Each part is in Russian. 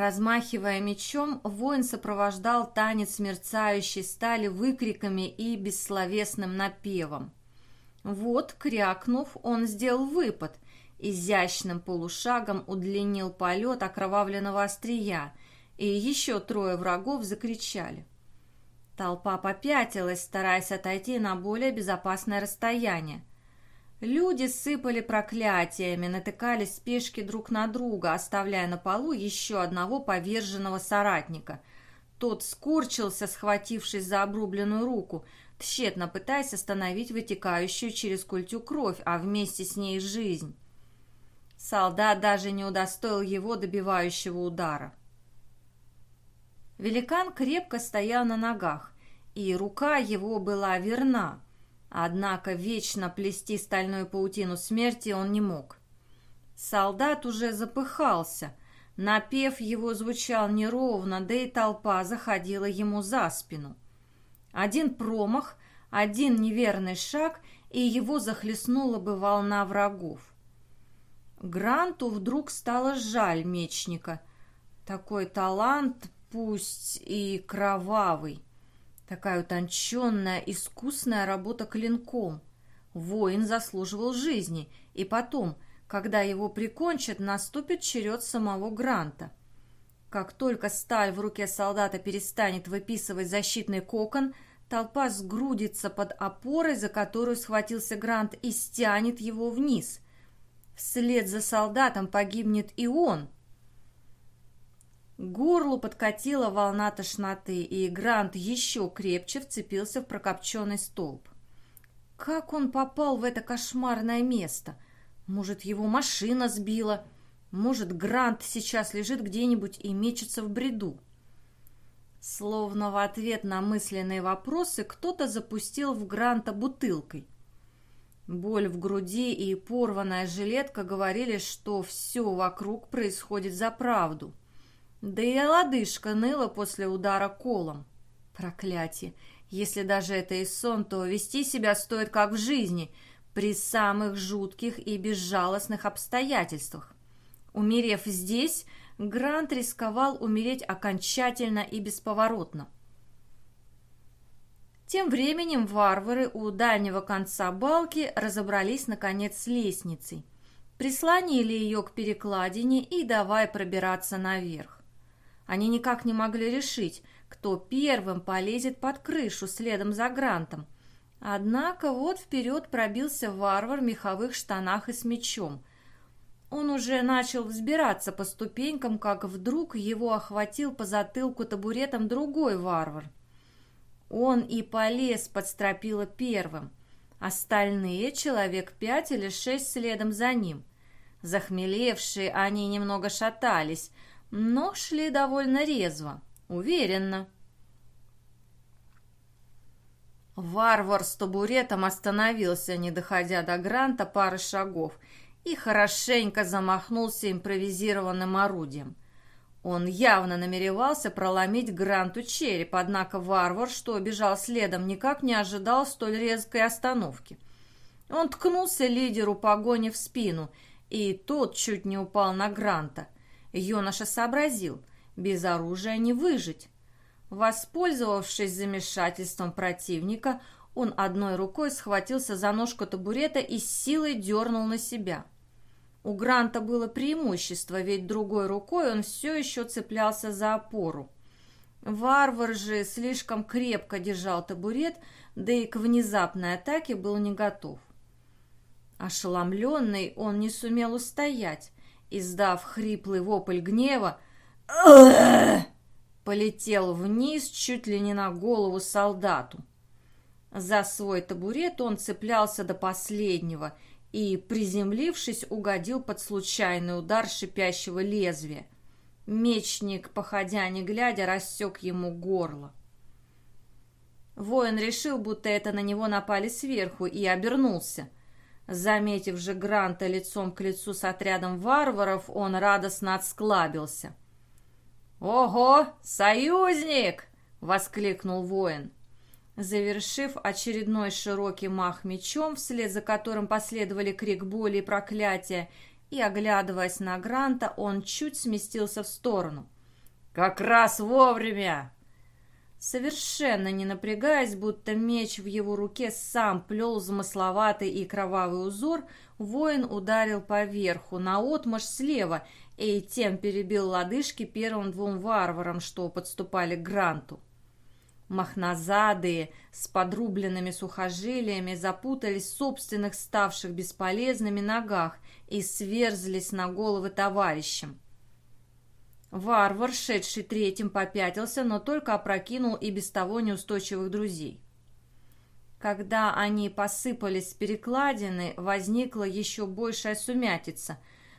Размахивая мечом, воин сопровождал танец мерцающей стали выкриками и бессловесным напевом. Вот, крякнув, он сделал выпад, изящным полушагом удлинил полет окровавленного острия, и еще трое врагов закричали. Толпа попятилась, стараясь отойти на более безопасное расстояние. Люди сыпали проклятиями, натыкались спешки друг на друга, оставляя на полу еще одного поверженного соратника. Тот скорчился, схватившись за обрубленную руку, тщетно пытаясь остановить вытекающую через культю кровь, а вместе с ней жизнь. Солдат даже не удостоил его добивающего удара. Великан крепко стоял на ногах, и рука его была верна, однако вечно плести стальную паутину смерти он не мог. Солдат уже запыхался, напев его звучал неровно, да и толпа заходила ему за спину. Один промах, один неверный шаг, и его захлестнула бы волна врагов. Гранту вдруг стало жаль мечника. Такой талант, пусть и кровавый. Такая утонченная, искусная работа клинком. Воин заслуживал жизни, и потом, когда его прикончат, наступит черед самого Гранта. Как только сталь в руке солдата перестанет выписывать защитный кокон, толпа сгрудится под опорой, за которую схватился Грант, и стянет его вниз. Вслед за солдатом погибнет и он – горлу подкатила волна тошноты, и Грант еще крепче вцепился в прокопченный столб. Как он попал в это кошмарное место? Может, его машина сбила? Может, Грант сейчас лежит где-нибудь и мечется в бреду? Словно в ответ на мысленные вопросы кто-то запустил в Гранта бутылкой. Боль в груди и порванная жилетка говорили, что все вокруг происходит за правду. Да и лодыжка ныла после удара колом. Проклятие! Если даже это и сон, то вести себя стоит как в жизни, при самых жутких и безжалостных обстоятельствах. Умерев здесь, Грант рисковал умереть окончательно и бесповоротно. Тем временем варвары у дальнего конца балки разобрались, наконец, с лестницей. Прислонили ее к перекладине и давай пробираться наверх. Они никак не могли решить, кто первым полезет под крышу следом за Грантом. Однако вот вперед пробился варвар в меховых штанах и с мечом. Он уже начал взбираться по ступенькам, как вдруг его охватил по затылку табуретом другой варвар. Он и полез под стропила первым. Остальные, человек пять или шесть следом за ним. Захмелевшие, они немного шатались – но шли довольно резво, уверенно. Варвар с табуретом остановился, не доходя до Гранта пары шагов, и хорошенько замахнулся импровизированным орудием. Он явно намеревался проломить Гранту череп, однако варвар, что бежал следом, никак не ожидал столь резкой остановки. Он ткнулся лидеру погони в спину, и тот чуть не упал на Гранта – Юноша сообразил, без оружия не выжить. Воспользовавшись замешательством противника, он одной рукой схватился за ножку табурета и с силой дернул на себя. У Гранта было преимущество, ведь другой рукой он все еще цеплялся за опору. Варвар же слишком крепко держал табурет, да и к внезапной атаке был не готов. Ошеломленный, он не сумел устоять, издав хриплый вопль гнева, полетел вниз чуть ли не на голову солдату. За свой табурет он цеплялся до последнего и, приземлившись, угодил под случайный удар шипящего лезвия. Мечник, походя не глядя, рассек ему горло. Воин решил, будто это на него напали сверху, и обернулся – Заметив же Гранта лицом к лицу с отрядом варваров, он радостно отсклабился. «Ого, союзник!» — воскликнул воин. Завершив очередной широкий мах мечом, вслед за которым последовали крик боли и проклятия, и, оглядываясь на Гранта, он чуть сместился в сторону. «Как раз вовремя!» Совершенно не напрягаясь, будто меч в его руке сам плел замысловатый и кровавый узор, воин ударил поверху, наотмашь слева, и тем перебил лодыжки первым двум варварам, что подступали к Гранту. Махназадые с подрубленными сухожилиями запутались в собственных ставших бесполезными ногах и сверзлись на головы товарищам. Варвар, шедший третьим, попятился, но только опрокинул и без того неустойчивых друзей. Когда они посыпались с перекладины, возникла еще большая сумятица.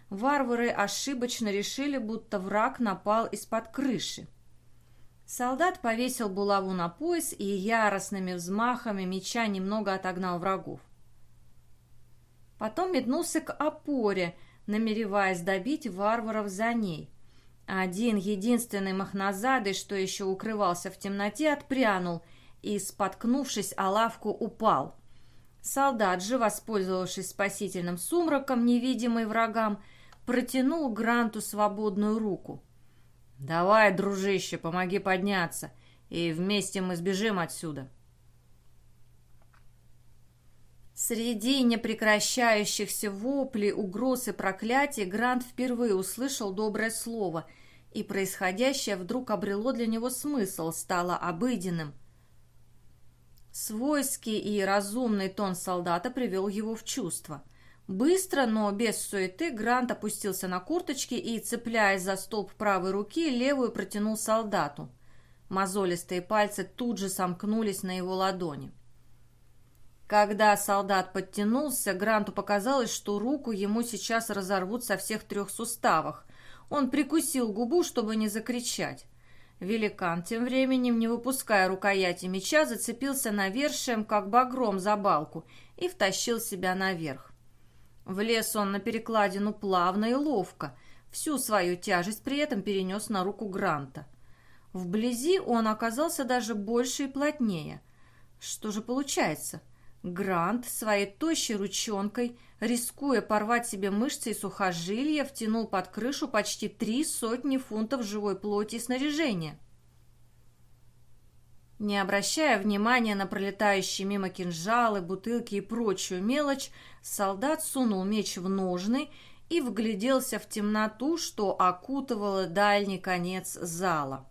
Варвары ошибочно решили, будто враг напал из-под крыши. Солдат повесил булаву на пояс и яростными взмахами меча немного отогнал врагов. Потом метнулся к опоре, намереваясь добить варваров за ней. Один единственный махназадый, что еще укрывался в темноте, отпрянул и, споткнувшись о лавку, упал. Солдат же, воспользовавшись спасительным сумраком, невидимый врагам, протянул Гранту свободную руку. «Давай, дружище, помоги подняться, и вместе мы сбежим отсюда». Среди непрекращающихся воплей, угроз и проклятий Грант впервые услышал доброе слово, и происходящее вдруг обрело для него смысл, стало обыденным. Свойский и разумный тон солдата привел его в чувство. Быстро, но без суеты, Грант опустился на курточки и, цепляясь за столб правой руки, левую протянул солдату. Мозолистые пальцы тут же сомкнулись на его ладони. Когда солдат подтянулся, Гранту показалось, что руку ему сейчас разорвут со всех трех суставах. Он прикусил губу, чтобы не закричать. Великан, тем временем, не выпуская рукояти меча, зацепился навершием, как багром за балку, и втащил себя наверх. Влез он на перекладину плавно и ловко, всю свою тяжесть при этом перенес на руку Гранта. Вблизи он оказался даже больше и плотнее. Что же получается? Грант своей тощей ручонкой, рискуя порвать себе мышцы и сухожилия, втянул под крышу почти три сотни фунтов живой плоти и снаряжения. Не обращая внимания на пролетающие мимо кинжалы, бутылки и прочую мелочь, солдат сунул меч в ножны и вгляделся в темноту, что окутывала дальний конец зала.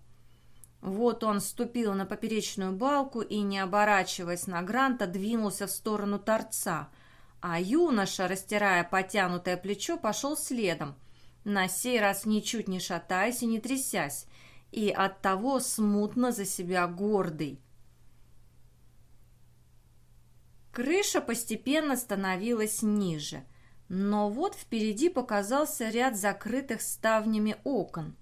Вот он ступил на поперечную балку и, не оборачиваясь на Гранта, двинулся в сторону торца, а юноша, растирая потянутое плечо, пошел следом, на сей раз ничуть не шатаясь и не трясясь, и оттого смутно за себя гордый. Крыша постепенно становилась ниже, но вот впереди показался ряд закрытых ставнями окон.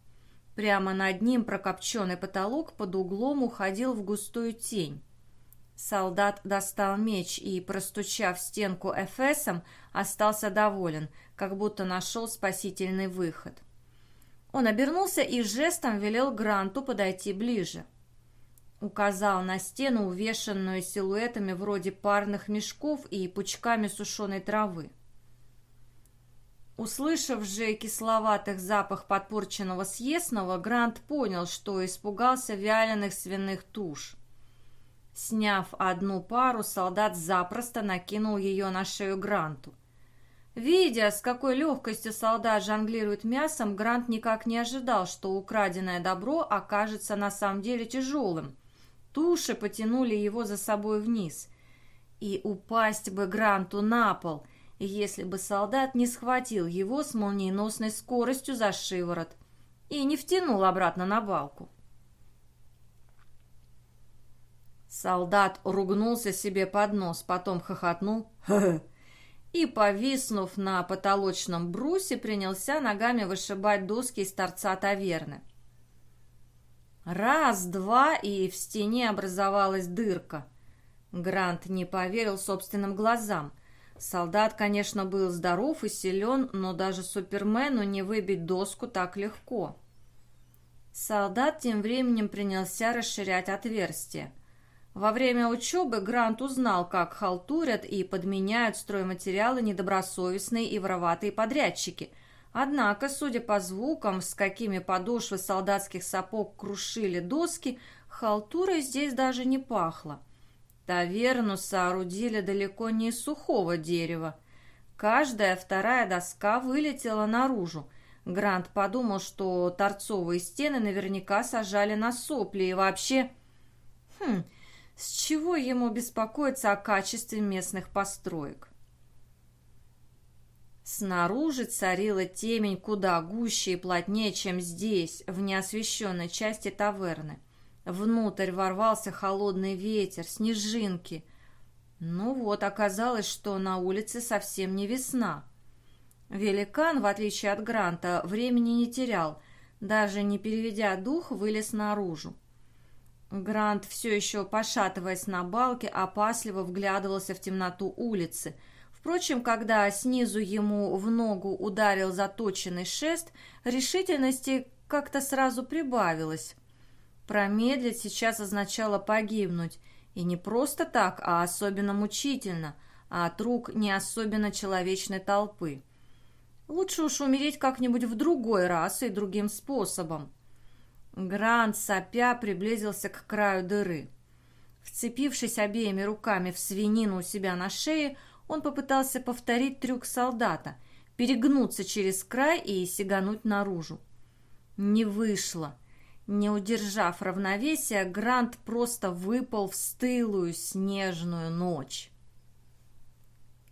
Прямо над ним прокопченный потолок под углом уходил в густую тень. Солдат достал меч и, простучав стенку эфесом, остался доволен, как будто нашел спасительный выход. Он обернулся и жестом велел Гранту подойти ближе. Указал на стену, увешанную силуэтами вроде парных мешков и пучками сушеной травы. Услышав же кисловатых запах подпорченного съестного, Грант понял, что испугался вяленых свиных туш. Сняв одну пару, солдат запросто накинул ее на шею Гранту. Видя, с какой легкостью солдат жонглирует мясом, Грант никак не ожидал, что украденное добро окажется на самом деле тяжелым. Туши потянули его за собой вниз. И упасть бы Гранту на пол – если бы солдат не схватил его с молниеносной скоростью за шиворот и не втянул обратно на балку. Солдат ругнулся себе под нос, потом хохотнул и, повиснув на потолочном брусе, принялся ногами вышибать доски из торца таверны. Раз, два, и в стене образовалась дырка. Грант не поверил собственным глазам. Солдат, конечно, был здоров и силен, но даже Супермену не выбить доску так легко. Солдат тем временем принялся расширять отверстие. Во время учебы Грант узнал, как халтурят и подменяют стройматериалы недобросовестные и вороватые подрядчики, Однако, судя по звукам, с какими подошвы солдатских сапог крушили доски, халтурой здесь даже не пахло. Таверну соорудили далеко не из сухого дерева. Каждая вторая доска вылетела наружу. Грант подумал, что торцовые стены наверняка сажали на сопли и вообще... Хм, с чего ему беспокоиться о качестве местных построек? Снаружи царила темень куда гуще и плотнее, чем здесь, в неосвещенной части таверны. Внутрь ворвался холодный ветер, снежинки. Ну вот, оказалось, что на улице совсем не весна. Великан, в отличие от Гранта, времени не терял, даже не переведя дух, вылез наружу. Грант, все еще пошатываясь на балке, опасливо вглядывался в темноту улицы. Впрочем, когда снизу ему в ногу ударил заточенный шест, решительности как-то сразу прибавилось. Промедлить сейчас означало погибнуть, и не просто так, а особенно мучительно, а от рук не особенно человечной толпы. Лучше уж умереть как-нибудь в другой раз и другим способом. Грант, сопя, приблизился к краю дыры. Вцепившись обеими руками в свинину у себя на шее, он попытался повторить трюк солдата, перегнуться через край и сигануть наружу. Не вышло. Не удержав равновесия, Грант просто выпал в стылую снежную ночь.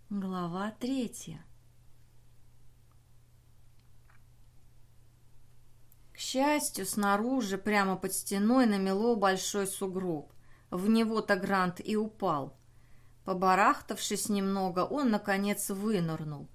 Глава третья К счастью, снаружи, прямо под стеной, намело большой сугроб. В него-то Грант и упал. Побарахтавшись немного, он, наконец, вынырнул.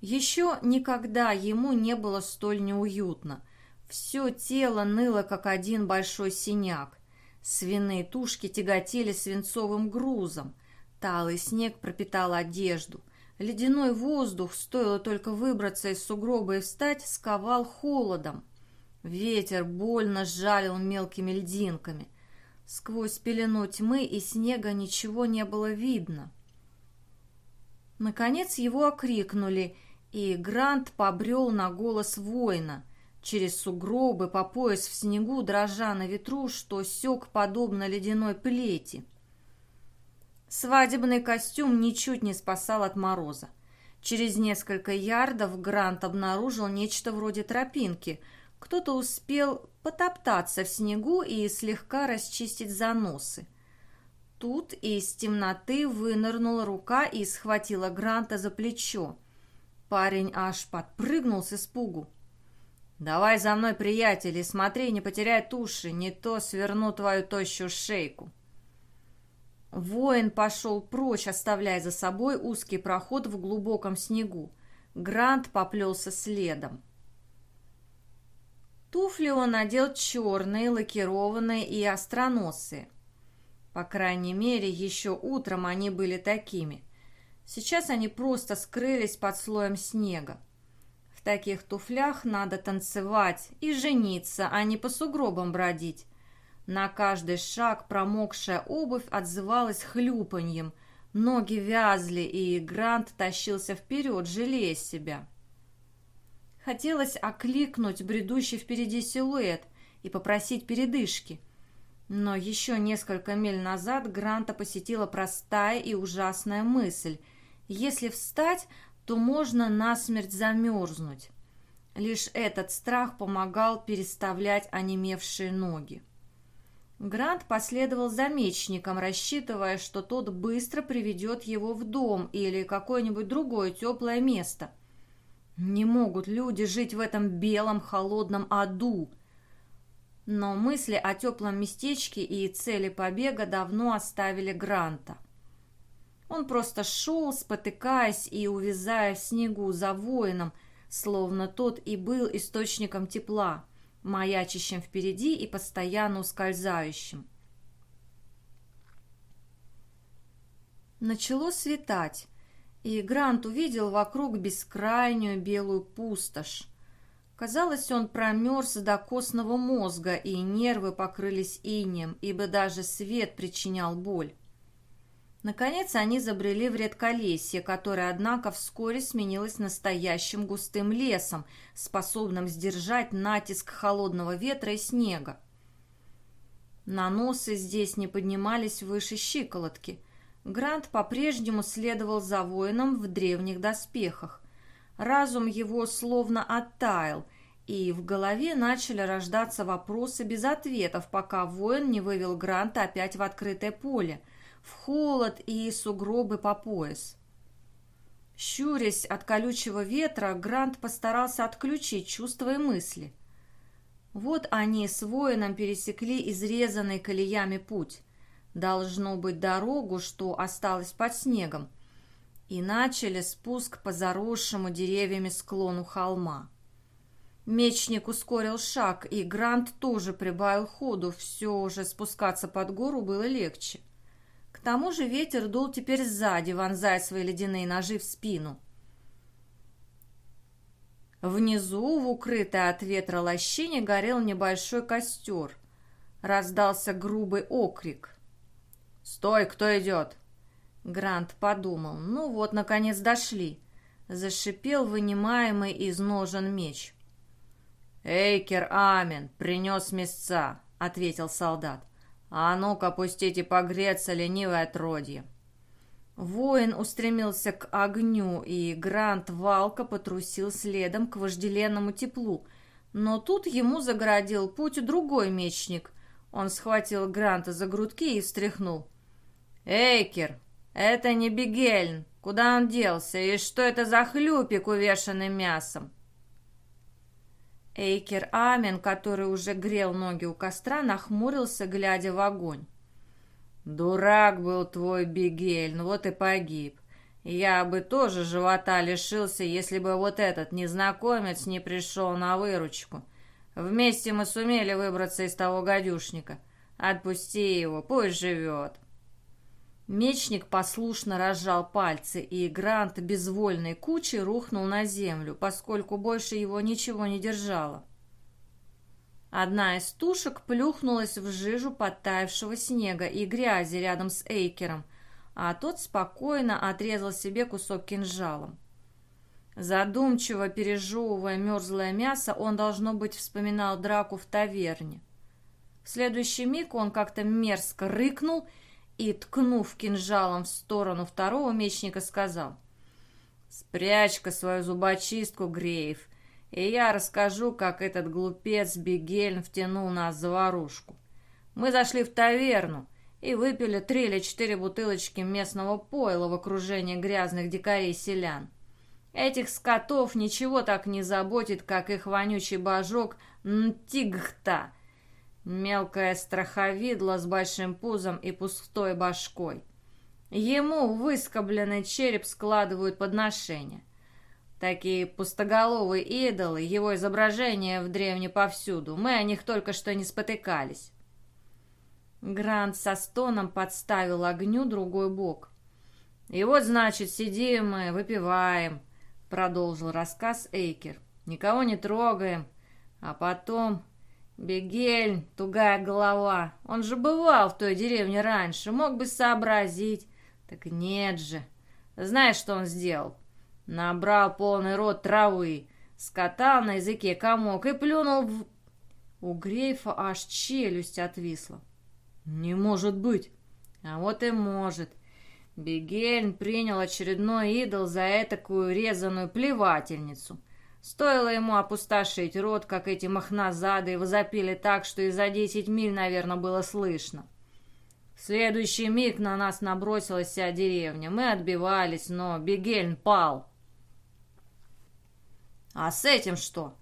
Еще никогда ему не было столь неуютно. Все тело ныло, как один большой синяк. Свиные тушки тяготели свинцовым грузом. Талый снег пропитал одежду. Ледяной воздух, стоило только выбраться из сугроба и встать, сковал холодом. Ветер больно сжалил мелкими льдинками. Сквозь пелену тьмы и снега ничего не было видно. Наконец его окрикнули, и Грант побрел на голос воина. Через сугробы по пояс в снегу, дрожа на ветру, что сёк подобно ледяной плети. Свадебный костюм ничуть не спасал от мороза. Через несколько ярдов Грант обнаружил нечто вроде тропинки – кто-то успел потоптаться в снегу и слегка расчистить заносы. Тут из темноты вынырнула рука и схватила Гранта за плечо. Парень аж подпрыгнул с испугу. «Давай за мной, приятель, и смотри, не потеряй туши, не то сверну твою тощую шейку». Воин пошел прочь, оставляя за собой узкий проход в глубоком снегу. Грант поплелся следом. Туфли он надел черные, лакированные и остроносые. По крайней мере, еще утром они были такими. Сейчас они просто скрылись под слоем снега. Таких туфлях надо танцевать и жениться, а не по сугробам бродить. На каждый шаг промокшая обувь отзывалась хлюпаньем, ноги вязли, и Грант тащился вперед, жалея себя. Хотелось окликнуть бредущий впереди силуэт и попросить передышки. Но еще несколько миль назад Гранта посетила простая и ужасная мысль. Если встать, то можно насмерть замерзнуть. Лишь этот страх помогал переставлять онемевшие ноги. Грант последовал за мечником, рассчитывая, что тот быстро приведет его в дом или какое-нибудь другое теплое место. Не могут люди жить в этом белом холодном аду. Но мысли о теплом местечке и цели побега давно оставили Гранта. Он просто шел, спотыкаясь и увязая в снегу за воином, словно тот и был источником тепла, маячащим впереди и постоянно ускользающим. Начало светать, и Грант увидел вокруг бескрайнюю белую пустошь. Казалось, он промерз до костного мозга, и нервы покрылись инеем, ибо даже свет причинял боль. Наконец они забрели в редколесье, которое, однако, вскоре сменилось настоящим густым лесом, способным сдержать натиск холодного ветра и снега. Наносы здесь не поднимались выше щиколотки. Грант по-прежнему следовал за воином в древних доспехах. Разум его словно оттаял, и в голове начали рождаться вопросы без ответов, пока воин не вывел Гранта опять в открытое поле – в холод и сугробы по пояс. Щурясь от колючего ветра, Грант постарался отключить чувства и мысли. Вот они с воином пересекли изрезанный колеями путь. Должно быть дорогу, что осталось под снегом, и начали спуск по заросшему деревьями склону холма. Мечник ускорил шаг, и Грант тоже прибавил ходу, все же спускаться под гору было легче. К тому же ветер дул теперь сзади, вонзая свои ледяные ножи в спину. Внизу, в укрытой от ветра лощине, горел небольшой костер. Раздался грубый окрик. «Стой, кто идет?» Грант подумал. «Ну вот, наконец дошли». Зашипел вынимаемый из ножен меч. «Эйкер Амин принес мясца», — ответил солдат. «А ну-ка, пустите погреться, ленивое отродье!» Воин устремился к огню, и Грант Валка потрусил следом к вожделенному теплу. Но тут ему загородил путь другой мечник. Он схватил Гранта за грудки и встряхнул. «Эйкер, это не Бигельн. Куда он делся? И что это за хлюпик, увешанный мясом?» Эйкер Амен, который уже грел ноги у костра, нахмурился, глядя в огонь. «Дурак был твой Бигель, ну вот и погиб. Я бы тоже живота лишился, если бы вот этот незнакомец не пришел на выручку. Вместе мы сумели выбраться из того гадюшника. Отпусти его, пусть живет». Мечник послушно разжал пальцы, и Грант безвольной кучей рухнул на землю, поскольку больше его ничего не держало. Одна из тушек плюхнулась в жижу подтаявшего снега и грязи рядом с Эйкером, а тот спокойно отрезал себе кусок кинжалом. Задумчиво пережевывая мерзлое мясо, он, должно быть, вспоминал драку в таверне. В следующий миг он как-то мерзко рыкнул и, ткнув кинжалом в сторону второго мечника, сказал «Спрячь-ка свою зубочистку, Греев, и я расскажу, как этот глупец Бигельн втянул нас в заварушку. Мы зашли в таверну и выпили три или четыре бутылочки местного пойла в окружении грязных дикарей-селян. Этих скотов ничего так не заботит, как их вонючий божок Нтигхта, Мелкое страховидло с большим пузом и пустой башкой. Ему выскобленный череп складывают подношения. Такие пустоголовые идолы, его изображения в древне повсюду. Мы о них только что не спотыкались. Грант со стоном подставил огню другой бок. «И вот, значит, сидим мы, выпиваем», — продолжил рассказ Эйкер. «Никого не трогаем, а потом Бегель, тугая голова. Он же бывал в той деревне раньше, мог бы сообразить. Так нет же. Знаешь, что он сделал? Набрал полный рот травы, скатал на языке комок и плюнул в... У Грейфа аж челюсть отвисла. Не может быть. А вот и может. Бегельн принял очередной идол за этакую резаную плевательницу. Стоило ему опустошить рот, как эти махназады возопили так, что и за десять миль, наверное, было слышно. В следующий миг на нас набросилась вся деревня. Мы отбивались, но Бегельн пал. «А с этим что?»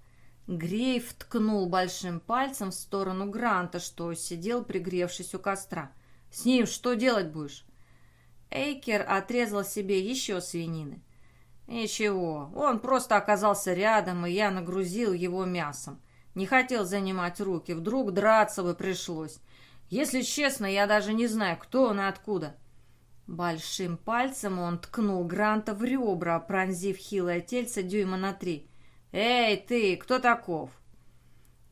Грейв ткнул большим пальцем в сторону Гранта, что сидел, пригревшись у костра. «С ним что делать будешь?» Эйкер отрезал себе еще свинины. «Ничего, он просто оказался рядом, и я нагрузил его мясом. Не хотел занимать руки, вдруг драться бы пришлось. Если честно, я даже не знаю, кто он и откуда». Большим пальцем он ткнул Гранта в ребра, пронзив хилое тельце дюйма на три. «Эй, ты, кто таков?»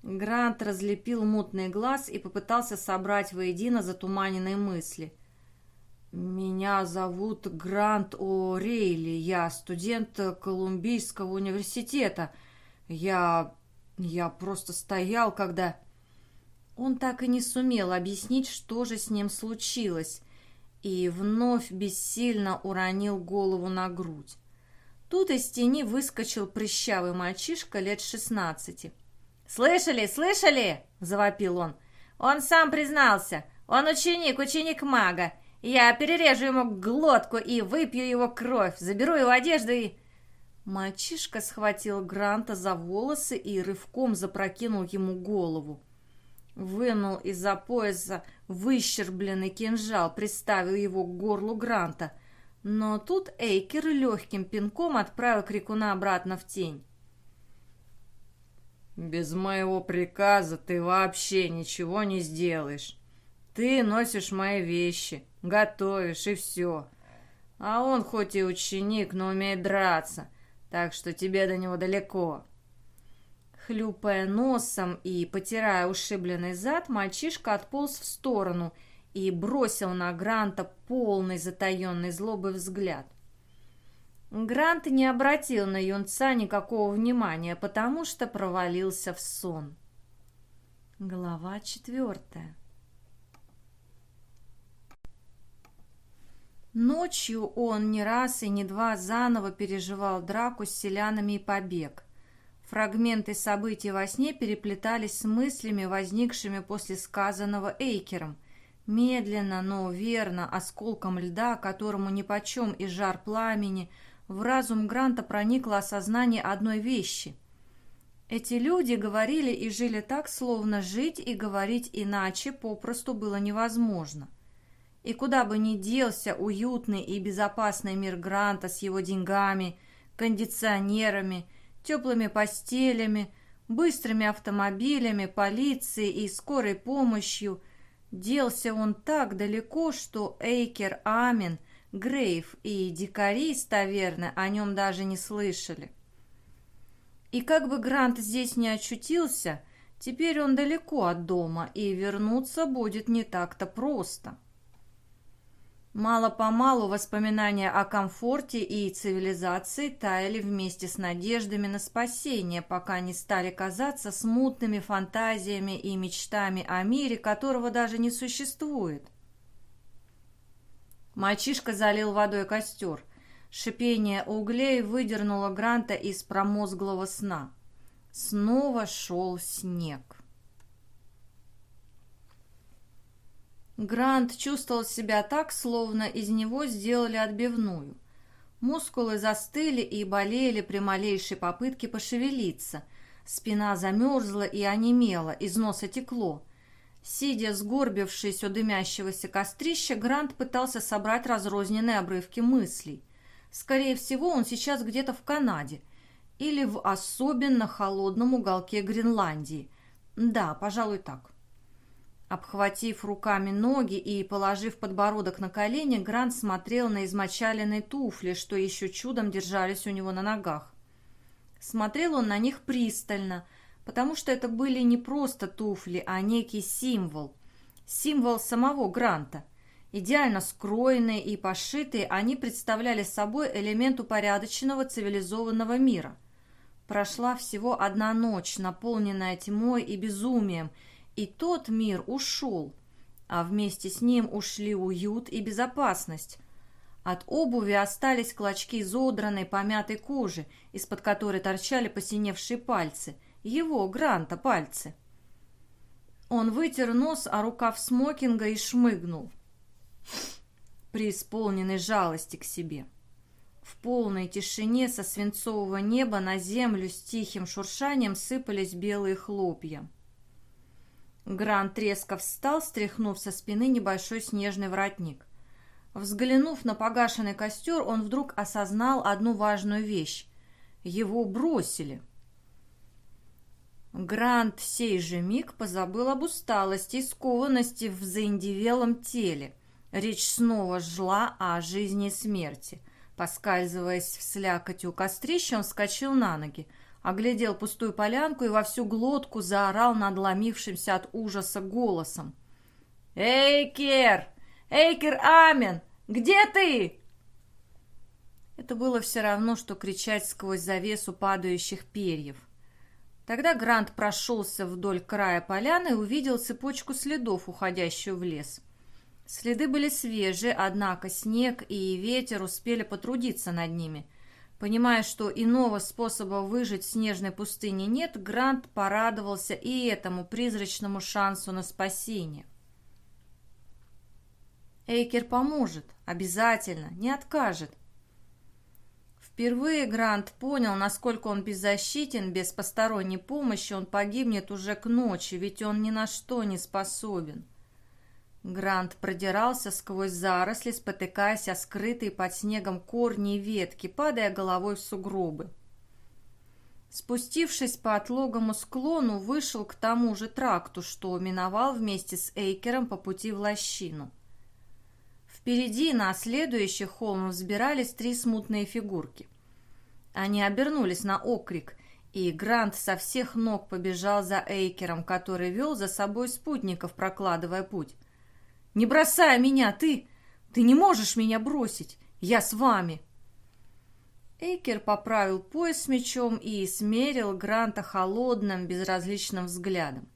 Грант разлепил мутный глаз и попытался собрать воедино затуманенные мысли. «Меня зовут Грант О'Рейли, я студент Колумбийского университета. Я... я просто стоял, когда...» Он так и не сумел объяснить, что же с ним случилось, и вновь бессильно уронил голову на грудь. Тут из тени выскочил прыщавый мальчишка лет шестнадцати. «Слышали, слышали?» – завопил он. «Он сам признался. Он ученик, ученик мага. Я перережу ему глотку и выпью его кровь, заберу его одежду и...» Мальчишка схватил Гранта за волосы и рывком запрокинул ему голову. Вынул из-за пояса выщербленный кинжал, приставил его к горлу Гранта. Но тут Эйкер легким пинком отправил крикуна обратно в тень. «Без моего приказа ты вообще ничего не сделаешь. Ты носишь мои вещи, готовишь и все. А он хоть и ученик, но умеет драться, так что тебе до него далеко». Хлюпая носом и потирая ушибленный зад, мальчишка отполз в сторону и бросил на Гранта полный затаенной злобы взгляд. Грант не обратил на юнца никакого внимания, потому что провалился в сон. Глава четвертая Ночью он не раз и не два заново переживал драку с селянами и побег. Фрагменты событий во сне переплетались с мыслями, возникшими после сказанного Эйкером. Медленно, но верно, осколком льда, которому нипочем и жар пламени, в разум Гранта проникло осознание одной вещи. Эти люди говорили и жили так, словно жить и говорить иначе попросту было невозможно. И куда бы ни делся уютный и безопасный мир Гранта с его деньгами, кондиционерами – теплыми постелями, быстрыми автомобилями, полицией и скорой помощью. Делся он так далеко, что Эйкер Амин, Грейв и дикари из о нем даже не слышали. И как бы Грант здесь не очутился, теперь он далеко от дома, и вернуться будет не так-то просто. Мало-помалу воспоминания о комфорте и цивилизации таяли вместе с надеждами на спасение, пока не стали казаться смутными фантазиями и мечтами о мире, которого даже не существует. Мальчишка залил водой костер. Шипение углей выдернуло Гранта из промозглого сна. Снова шел снег. Грант чувствовал себя так, словно из него сделали отбивную. Мускулы застыли и болели при малейшей попытке пошевелиться. Спина замерзла и онемела, из носа текло. Сидя сгорбившись у дымящегося кострища, Грант пытался собрать разрозненные обрывки мыслей. Скорее всего, он сейчас где-то в Канаде или в особенно холодном уголке Гренландии. Да, пожалуй, так. Обхватив руками ноги и положив подбородок на колени, Грант смотрел на измочаленные туфли, что еще чудом держались у него на ногах. Смотрел он на них пристально, потому что это были не просто туфли, а некий символ. Символ самого Гранта. Идеально скроенные и пошитые, они представляли собой элемент упорядоченного цивилизованного мира. Прошла всего одна ночь, наполненная тьмой и безумием – и тот мир ушел, а вместе с ним ушли уют и безопасность. От обуви остались клочки изодранной помятой кожи, из-под которой торчали посиневшие пальцы, его, Гранта, пальцы. Он вытер нос о рукав смокинга и шмыгнул, преисполненный жалости к себе. В полной тишине со свинцового неба на землю с тихим шуршанием сыпались белые хлопья. Грант резко встал, стряхнув со спины небольшой снежный воротник. Взглянув на погашенный костер, он вдруг осознал одну важную вещь. Его бросили. Грант сей же миг позабыл об усталости и скованности в заиндивелом теле. Речь снова жила о жизни и смерти. Поскальзываясь в слякоти у кострища, он вскочил на ноги оглядел пустую полянку и во всю глотку заорал надломившимся от ужаса голосом. «Эйкер! Эйкер Амин! Где ты?» Это было все равно, что кричать сквозь завесу падающих перьев. Тогда Грант прошелся вдоль края поляны и увидел цепочку следов, уходящую в лес. Следы были свежие, однако снег и ветер успели потрудиться над ними. Понимая, что иного способа выжить в снежной пустыне нет, Грант порадовался и этому призрачному шансу на спасение. Эйкер поможет, обязательно, не откажет. Впервые Грант понял, насколько он беззащитен, без посторонней помощи он погибнет уже к ночи, ведь он ни на что не способен. Грант продирался сквозь заросли, спотыкаясь о скрытые под снегом корни и ветки, падая головой в сугробы. Спустившись по отлогому склону, вышел к тому же тракту, что миновал вместе с Эйкером по пути в лощину. Впереди на следующий холм взбирались три смутные фигурки. Они обернулись на окрик, и Грант со всех ног побежал за Эйкером, который вел за собой спутников, прокладывая путь. Не бросай меня, ты! Ты не можешь меня бросить! Я с вами!» Эйкер поправил пояс с мечом и смерил Гранта холодным, безразличным взглядом.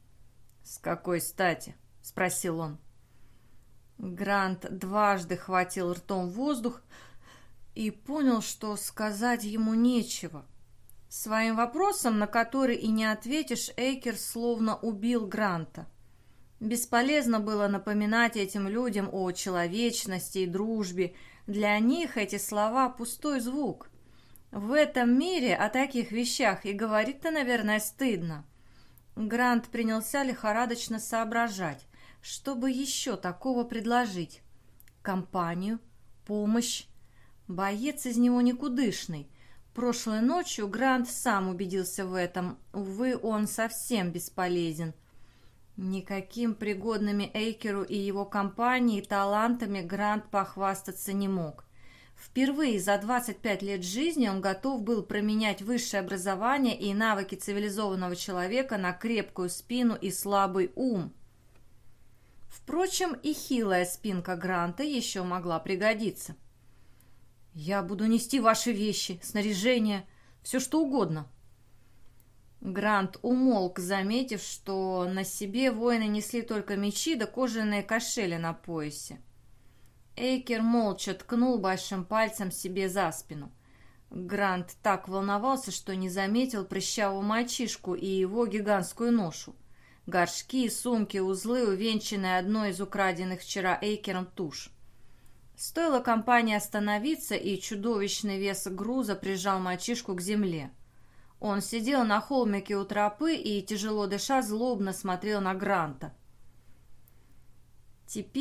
«С какой стати?» — спросил он. Грант дважды хватил ртом воздух и понял, что сказать ему нечего. Своим вопросом, на который и не ответишь, Эйкер словно убил Гранта. Бесполезно было напоминать этим людям о человечности и дружбе. Для них эти слова – пустой звук. В этом мире о таких вещах и говорить-то, наверное, стыдно. Грант принялся лихорадочно соображать, чтобы еще такого предложить. Компанию, помощь. Боец из него никудышный. Прошлой ночью Грант сам убедился в этом. Увы, он совсем бесполезен – Никаким пригодными Эйкеру и его компании талантами Грант похвастаться не мог. Впервые за 25 лет жизни он готов был променять высшее образование и навыки цивилизованного человека на крепкую спину и слабый ум. Впрочем, и хилая спинка Гранта еще могла пригодиться. «Я буду нести ваши вещи, снаряжение, все что угодно», Грант умолк, заметив, что на себе воины несли только мечи да кожаные кошели на поясе. Эйкер молча ткнул большим пальцем себе за спину. Грант так волновался, что не заметил прыщавого мальчишку и его гигантскую ношу. Горшки, сумки, узлы, увенчанные одной из украденных вчера Эйкером туш. Стоило компании остановиться, и чудовищный вес груза прижал мальчишку к земле. Он сидел на холмике у тропы и, тяжело дыша, злобно смотрел на Гранта. Теперь